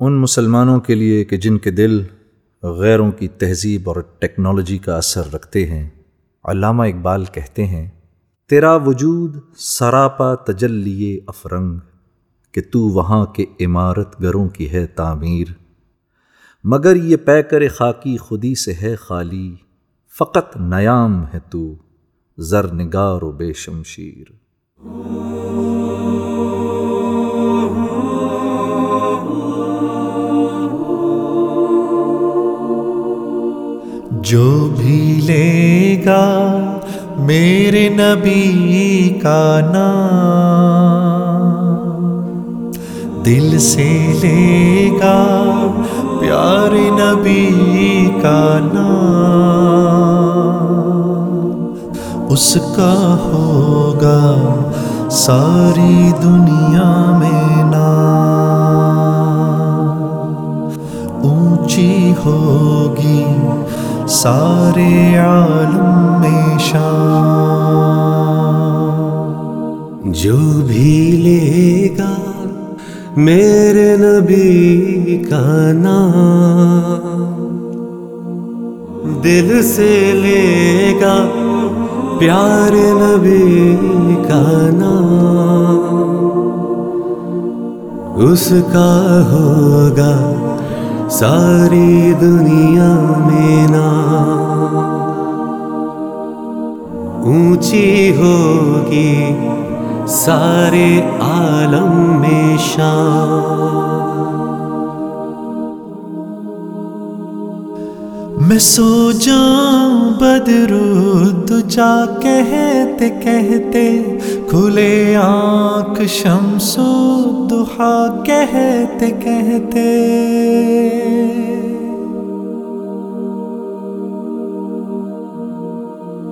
ان مسلمانوں کے لیے کہ جن کے دل غیروں کی تہذیب اور ٹیکنالوجی کا اثر رکھتے ہیں، علامہ اقبال کہتے ہیں، تیرا وجود سراپا تجلی افرنگ، کہ تو وہاں کے عمارت گروں کی ہے تعمیر۔ مگر یہ پے کر خاکی خودی سے ہے خالی، فقط نیام ہے تو، زر نگار و بے شمشیر۔ جو بھی لے گا میرے نبی کا نام دل سے لے گا پیارے نبی کا نام اس کا ہوگا ساری دنیا میں نام اونچی ہوگی سارے عالم میں شان جو بھی لے گا میرے نبی کا نام۔ دل سے لے گا پیارے نبی کا نام۔ اس کا ہوگا ساری دنیا میں نام اونچی ہوگی سارے عالم میں شان۔ میں سو جاؤں بدرود جا کہتے کہتے کھلے آنکھ شمس دہا کہتے کہتے۔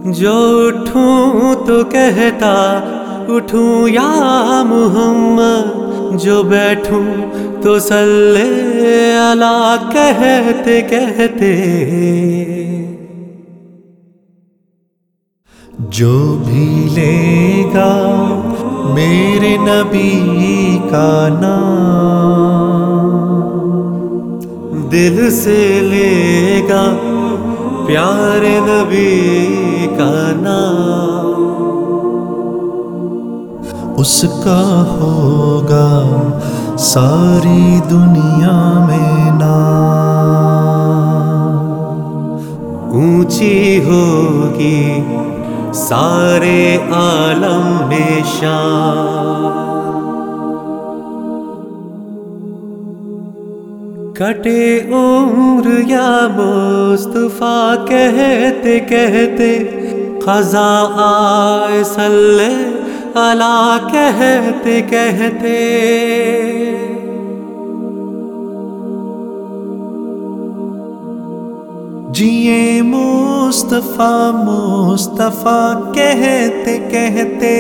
جو اٹھوں تو کہتا، اٹھوں یا محمد جو بیٹھوں تو صلی اللہ کہتے کہتے جو بھی لے گا میرے نبی کا نام دل سے لے گا پیارے نبی کا نام اس کا ہوگا ساری دنیا میں نام۔ اونچی ہوگی سارے عالم میں شان۔ کٹے عمر یا مصطفیٰ کہتے کہتے خزا آئے صلی اللہ کہتے کہتے جیے مصطفیٰ مصطفیٰ کہتے کہتے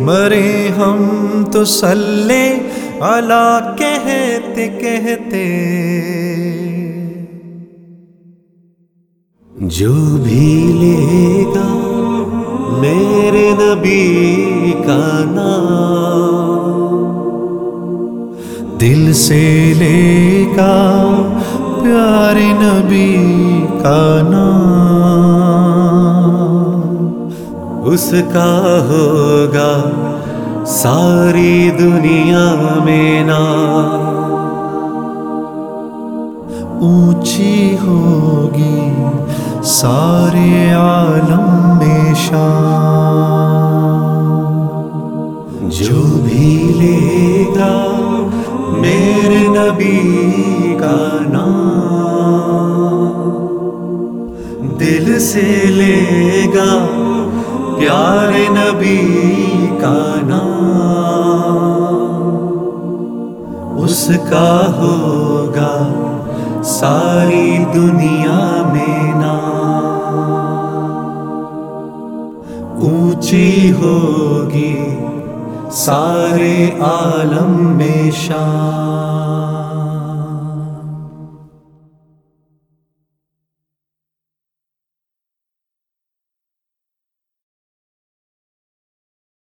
مرے ہم تو سلے اللہ کہتے کہتے جو بھی لے گا میرے نبی کا نام دل سے لے گا پیارے نبی کا نام۔ اس کا ہوگا ساری دنیا میں نام۔ اونچی ہوگی سارے عالم میں شان نبی کا نام دل سے لے گا پیارے نبی کا نام اس کا ہوگا ساری دنیا میں نام اونچی ہوگی سارے عالم میں شان